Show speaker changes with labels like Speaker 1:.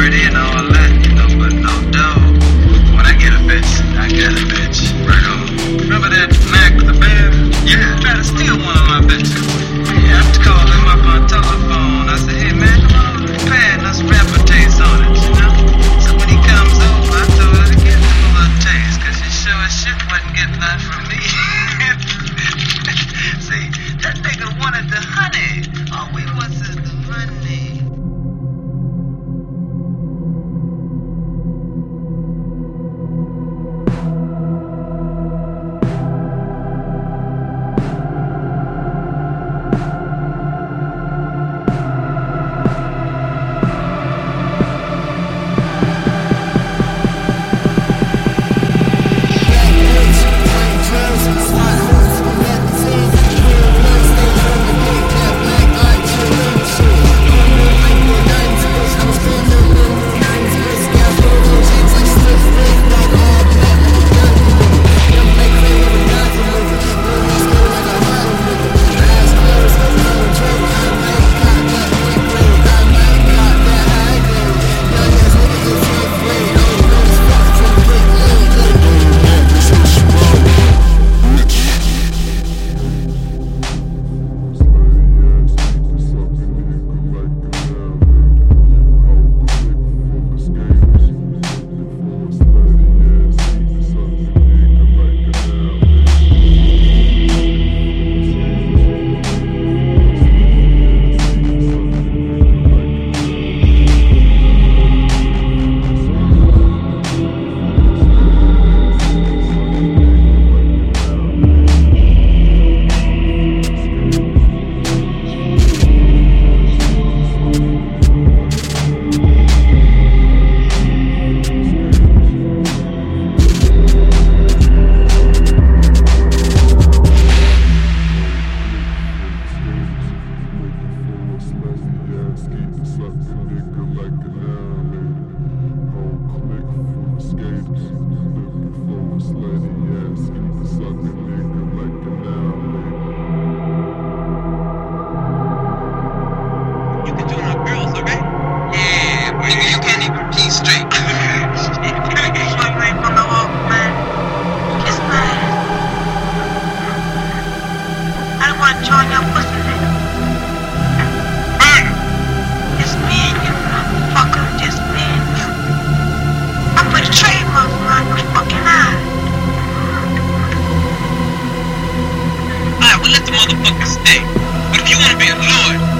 Speaker 1: pretty, and all You it girls? Yeah, nigga, you can't even pee straight. From the wall, man. Kiss my ass. I don't want to join your pussy, nigga. Man, it's me and you, motherfucker. Just me and you. I put a trademark around your fucking eye. Alright, we'll let the motherfucker stay. But if you wanna be a lord,